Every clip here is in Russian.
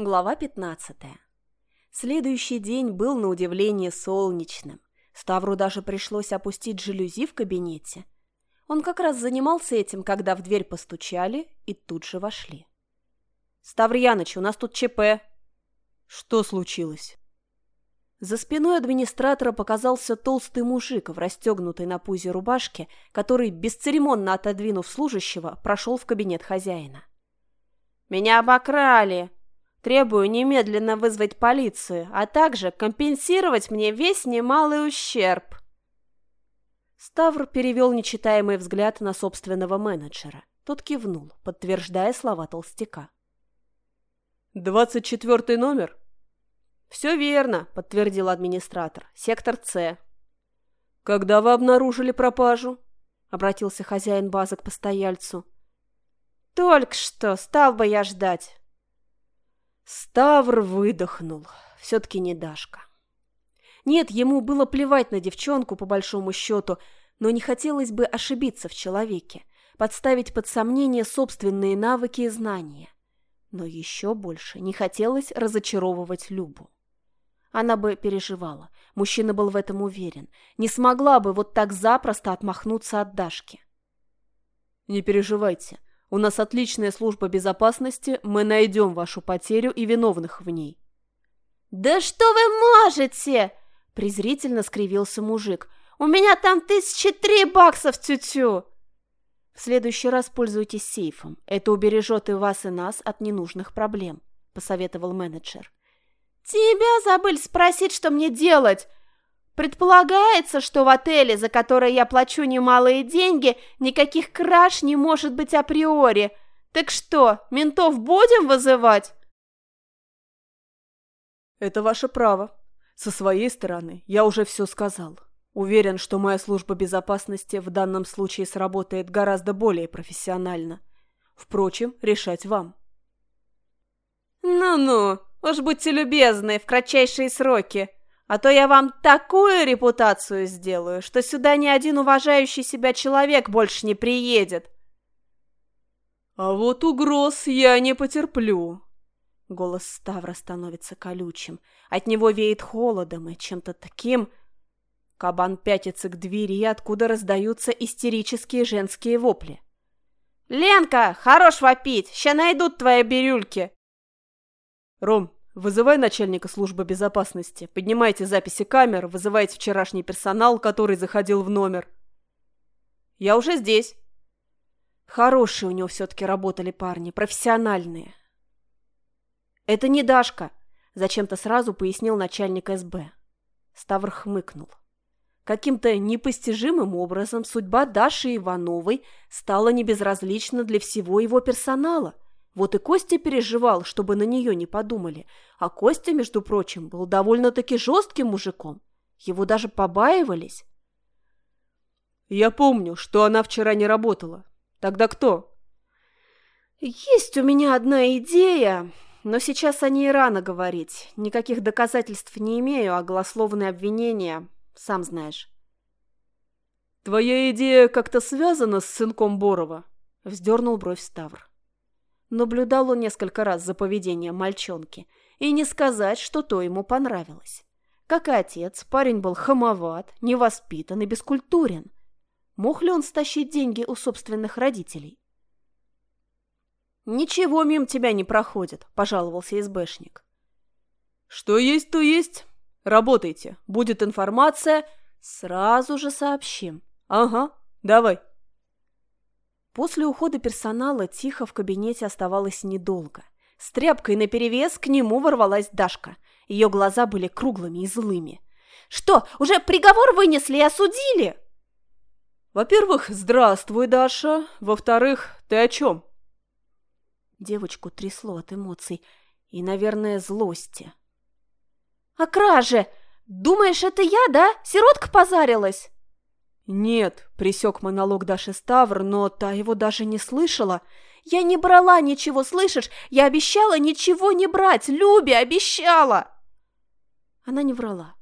Глава 15. Следующий день был на удивление солнечным. Ставру даже пришлось опустить жалюзи в кабинете. Он как раз занимался этим, когда в дверь постучали и тут же вошли. «Ставр Яныч, у нас тут ЧП!» «Что случилось?» За спиной администратора показался толстый мужик в расстегнутой на пузе рубашке, который, бесцеремонно отодвинув служащего, прошел в кабинет хозяина. «Меня обокрали! Требую немедленно вызвать полицию, а также компенсировать мне весь немалый ущерб!» Ставр перевел нечитаемый взгляд на собственного менеджера. Тот кивнул, подтверждая слова толстяка. «Двадцать четвертый номер?» «Все верно», — подтвердил администратор. «Сектор С». «Когда вы обнаружили пропажу?» — обратился хозяин базы к постояльцу. «Только что, стал бы я ждать». Ставр выдохнул. Все-таки не Дашка. Нет, ему было плевать на девчонку, по большому счету, но не хотелось бы ошибиться в человеке, подставить под сомнение собственные навыки и знания. Но еще больше не хотелось разочаровывать Любу. Она бы переживала, мужчина был в этом уверен, не смогла бы вот так запросто отмахнуться от Дашки. «Не переживайте, у нас отличная служба безопасности, мы найдем вашу потерю и виновных в ней». «Да что вы можете!» – презрительно скривился мужик. «У меня там тысячи три баксов тю-тю!» «В следующий раз пользуйтесь сейфом. Это убережет и вас, и нас от ненужных проблем», – посоветовал менеджер. «Тебя забыли спросить, что мне делать!» Предполагается, что в отеле, за который я плачу немалые деньги, никаких краж не может быть априори. Так что, ментов будем вызывать? Это ваше право. Со своей стороны я уже все сказал. Уверен, что моя служба безопасности в данном случае сработает гораздо более профессионально. Впрочем, решать вам. Ну-ну, уж будьте любезны, в кратчайшие сроки. А то я вам такую репутацию сделаю, что сюда ни один уважающий себя человек больше не приедет. А вот угроз я не потерплю. Голос Ставра становится колючим. От него веет холодом и чем-то таким... Кабан пятится к двери, откуда раздаются истерические женские вопли. «Ленка, хорош вопить! Ща найдут твои бирюльки!» «Ром, Вызывай начальника службы безопасности, поднимайте записи камер, вызывайте вчерашний персонал, который заходил в номер. Я уже здесь. Хорошие у него все-таки работали парни, профессиональные. Это не Дашка, зачем-то сразу пояснил начальник СБ. Ставр хмыкнул. Каким-то непостижимым образом судьба Даши Ивановой стала небезразлична для всего его персонала – вот и Костя переживал, чтобы на нее не подумали. А Костя, между прочим, был довольно-таки жестким мужиком. Его даже побаивались. «Я помню, что она вчера не работала. Тогда кто?» «Есть у меня одна идея, но сейчас о ней рано говорить. Никаких доказательств не имею, а голословные обвинения, сам знаешь». «Твоя идея как-то связана с сынком Борова?» — вздернул бровь Ставр. Наблюдал он несколько раз за поведением мальчонки, и не сказать, что то ему понравилось. Как и отец, парень был хамоват, невоспитан и бескультурен. Мог ли он стащить деньги у собственных родителей? «Ничего мимо тебя не проходит», – пожаловался СБшник. «Что есть, то есть. Работайте. Будет информация, сразу же сообщим. Ага, давай». После ухода персонала Тихо в кабинете оставалось недолго. С тряпкой наперевес к нему ворвалась Дашка. Ее глаза были круглыми и злыми. «Что, уже приговор вынесли и осудили?» «Во-первых, здравствуй, Даша. Во-вторых, ты о чем?» Девочку трясло от эмоций и, наверное, злости. «О краже! Думаешь, это я, да? Сиротка позарилась?» «Нет», — присек монолог Даши Ставр, но та его даже не слышала. «Я не брала ничего, слышишь? Я обещала ничего не брать! Любе обещала!» Она не врала.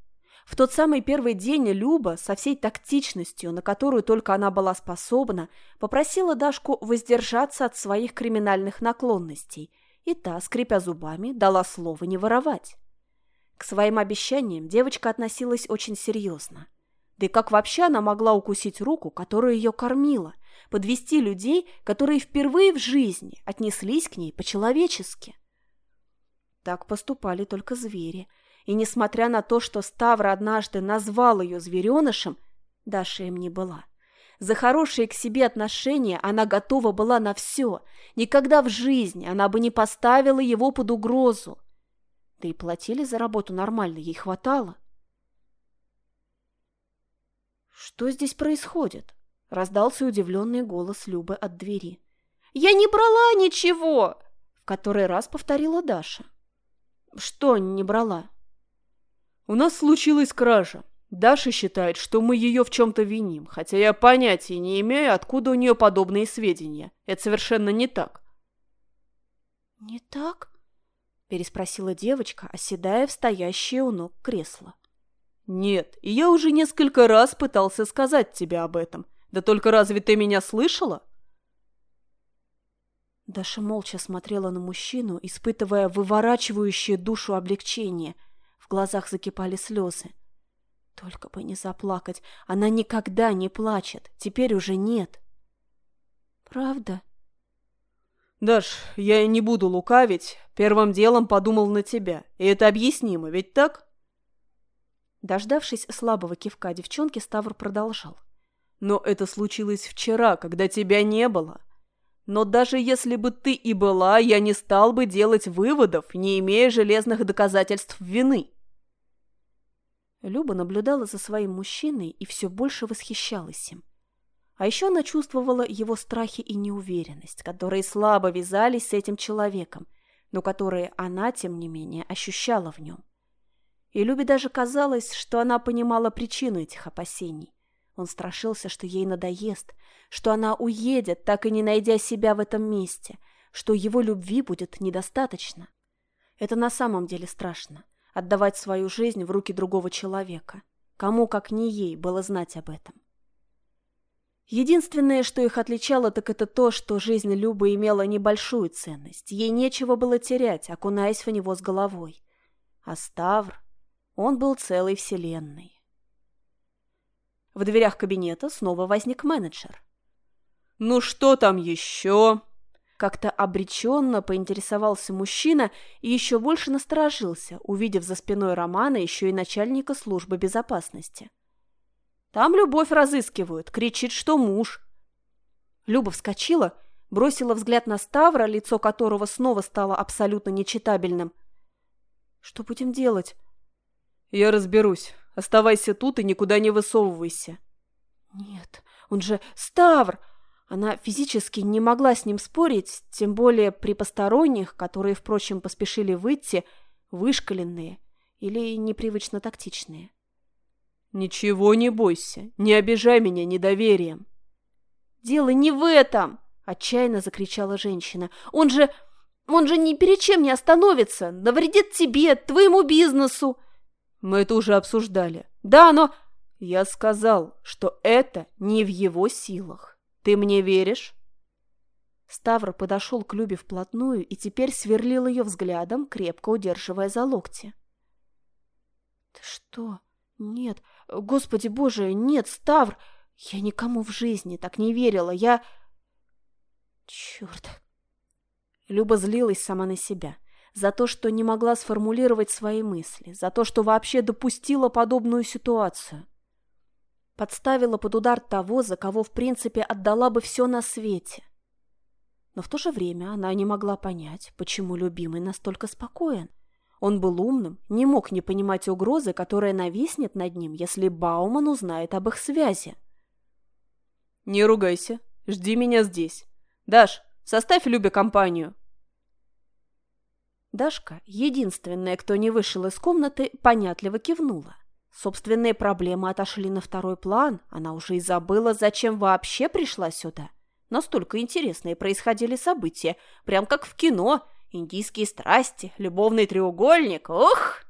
В тот самый первый день Люба, со всей тактичностью, на которую только она была способна, попросила Дашку воздержаться от своих криминальных наклонностей И та, скрипя зубами, дала слово не воровать. К своим обещаниям девочка относилась очень серьезно. Да и как вообще она могла укусить руку, которая ее кормила, подвести людей, которые впервые в жизни отнеслись к ней по-человечески? Так поступали только звери. И несмотря на то, что Ставра однажды назвал ее зверенышем, Даша им не была. За хорошие к себе отношения она готова была на все. Никогда в жизни она бы не поставила его под угрозу. Да и платили за работу нормально, ей хватало. «Что здесь происходит?» — раздался удивленный голос Любы от двери. «Я не брала ничего!» — в который раз повторила Даша. «Что не брала?» «У нас случилась кража. Даша считает, что мы ее в чем-то виним, хотя я понятия не имею, откуда у нее подобные сведения. Это совершенно не так». «Не так?» – переспросила девочка, оседая в стоящее у ног кресло. «Нет, и я уже несколько раз пытался сказать тебе об этом. Да только разве ты меня слышала?» Даша молча смотрела на мужчину, испытывая выворачивающее душу облегчение. В глазах закипали слезы. Только бы не заплакать. Она никогда не плачет. Теперь уже нет. «Правда?» «Даш, я не буду лукавить. Первым делом подумал на тебя. И это объяснимо, ведь так?» Дождавшись слабого кивка девчонки, Ставр продолжал. «Но это случилось вчера, когда тебя не было. Но даже если бы ты и была, я не стал бы делать выводов, не имея железных доказательств вины». Люба наблюдала за своим мужчиной и все больше восхищалась им. А еще она чувствовала его страхи и неуверенность, которые слабо вязались с этим человеком, но которые она, тем не менее, ощущала в нем. И Любе даже казалось, что она понимала причину этих опасений. Он страшился, что ей надоест, что она уедет, так и не найдя себя в этом месте, что его любви будет недостаточно. Это на самом деле страшно – отдавать свою жизнь в руки другого человека. Кому, как не ей, было знать об этом. Единственное, что их отличало, так это то, что жизнь Любы имела небольшую ценность. Ей нечего было терять, окунаясь в него с головой. А Ставр, он был целой вселенной. В дверях кабинета снова возник менеджер. «Ну что там еще?» Как-то обреченно поинтересовался мужчина и еще больше насторожился, увидев за спиной Романа еще и начальника службы безопасности. Там любовь разыскивают, кричит, что муж. Люба вскочила, бросила взгляд на Ставра, лицо которого снова стало абсолютно нечитабельным. «Что будем делать?» «Я разберусь. Оставайся тут и никуда не высовывайся». «Нет, он же Ставр!» Она физически не могла с ним спорить, тем более при посторонних, которые, впрочем, поспешили выйти, вышкаленные или непривычно тактичные. «Ничего не бойся, не обижай меня недоверием». «Дело не в этом!» – отчаянно закричала женщина. «Он же... он же ни перед чем не остановится, навредит тебе, твоему бизнесу!» «Мы это уже обсуждали. Да, но...» «Я сказал, что это не в его силах. Ты мне веришь?» Ставр подошел к Любе вплотную и теперь сверлил ее взглядом, крепко удерживая за локти. «Ты что? Нет, Господи боже, нет, Ставр! Я никому в жизни так не верила, я... Черт! Люба злилась сама на себя. За то, что не могла сформулировать свои мысли. За то, что вообще допустила подобную ситуацию. Подставила под удар того, за кого, в принципе, отдала бы все на свете. Но в то же время она не могла понять, почему любимый настолько спокоен. Он был умным, не мог не понимать угрозы, которая нависнет над ним, если Бауман узнает об их связи. «Не ругайся. Жди меня здесь. Даш, составь Любе компанию». Дашка, единственная, кто не вышел из комнаты, понятливо кивнула. Собственные проблемы отошли на второй план, она уже и забыла, зачем вообще пришла сюда. Настолько интересные происходили события, прям как в кино – Индийские страсти, любовный треугольник, ух!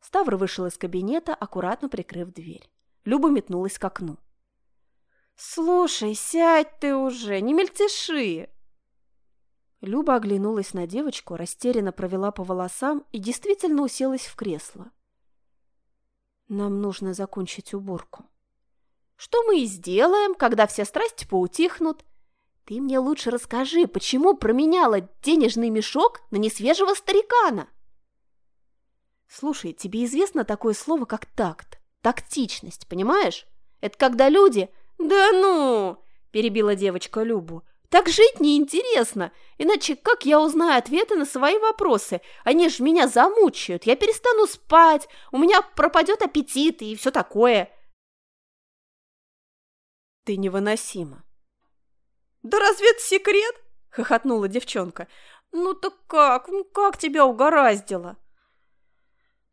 Ставр вышел из кабинета, аккуратно прикрыв дверь. Люба метнулась к окну. «Слушай, сядь ты уже, не мельтеши!» Люба оглянулась на девочку, растерянно провела по волосам и действительно уселась в кресло. «Нам нужно закончить уборку». «Что мы и сделаем, когда все страсти поутихнут. Ты мне лучше расскажи, почему променяла денежный мешок на несвежего старикана?» «Слушай, тебе известно такое слово, как такт, тактичность, понимаешь? Это когда люди...» «Да ну!» – перебила девочка Любу. Так жить неинтересно, иначе как я узнаю ответы на свои вопросы? Они же меня замучают, я перестану спать, у меня пропадет аппетит и все такое. Ты невыносима. Да разве это секрет? Хохотнула девчонка. Ну так как? Ну как тебя угораздило?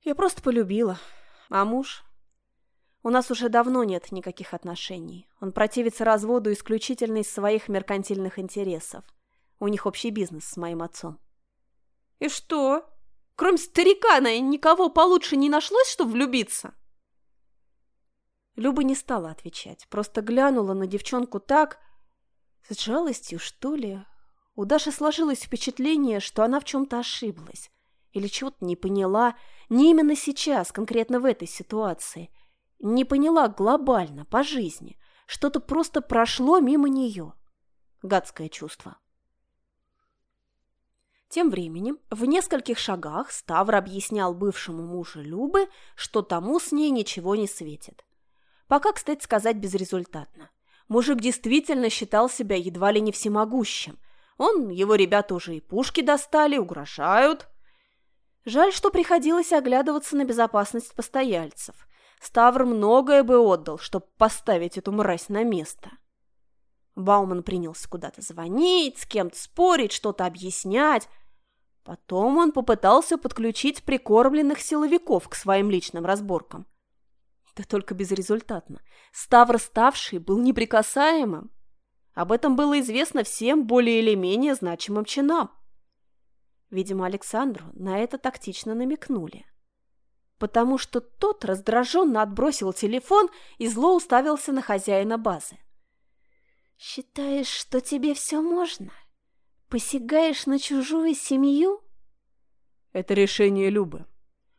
Я просто полюбила. А муж? У нас уже давно нет никаких отношений. Он противится разводу исключительно из своих меркантильных интересов. У них общий бизнес с моим отцом. И что? Кроме старикана никого получше не нашлось, чтобы влюбиться? Люба не стала отвечать, просто глянула на девчонку так, с жалостью, что ли. У Даши сложилось впечатление, что она в чем-то ошиблась или чего-то не поняла, не именно сейчас, конкретно в этой ситуации – не поняла глобально, по жизни. Что-то просто прошло мимо нее. Гадское чувство. Тем временем, в нескольких шагах Ставр объяснял бывшему мужу Любы, что тому с ней ничего не светит. Пока, кстати сказать, безрезультатно. Мужик действительно считал себя едва ли не всемогущим. Он, его ребята уже и пушки достали, угрожают. Жаль, что приходилось оглядываться на безопасность постояльцев. Ставр многое бы отдал, чтобы поставить эту мразь на место. Бауман принялся куда-то звонить, с кем-то спорить, что-то объяснять. Потом он попытался подключить прикормленных силовиков к своим личным разборкам. Да только безрезультатно. Ставр ставший был неприкасаемым. Об этом было известно всем более или менее значимым чинам. Видимо, Александру на это тактично намекнули потому что тот раздраженно отбросил телефон и зло уставился на хозяина базы. «Считаешь, что тебе все можно? Посягаешь на чужую семью?» «Это решение Любы.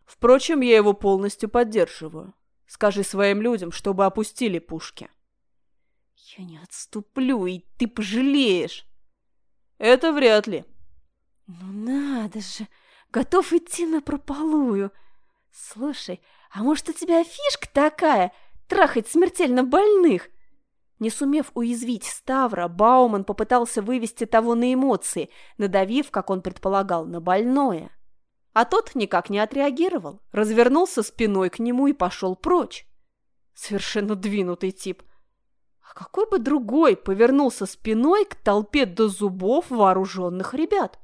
Впрочем, я его полностью поддерживаю. Скажи своим людям, чтобы опустили пушки». «Я не отступлю, и ты пожалеешь!» «Это вряд ли». «Ну надо же! Готов идти на прополую!» «Слушай, а может, у тебя фишка такая – трахать смертельно больных?» Не сумев уязвить Ставра, Бауман попытался вывести того на эмоции, надавив, как он предполагал, на больное. А тот никак не отреагировал, развернулся спиной к нему и пошел прочь. Совершенно двинутый тип. А какой бы другой повернулся спиной к толпе до зубов вооруженных ребят?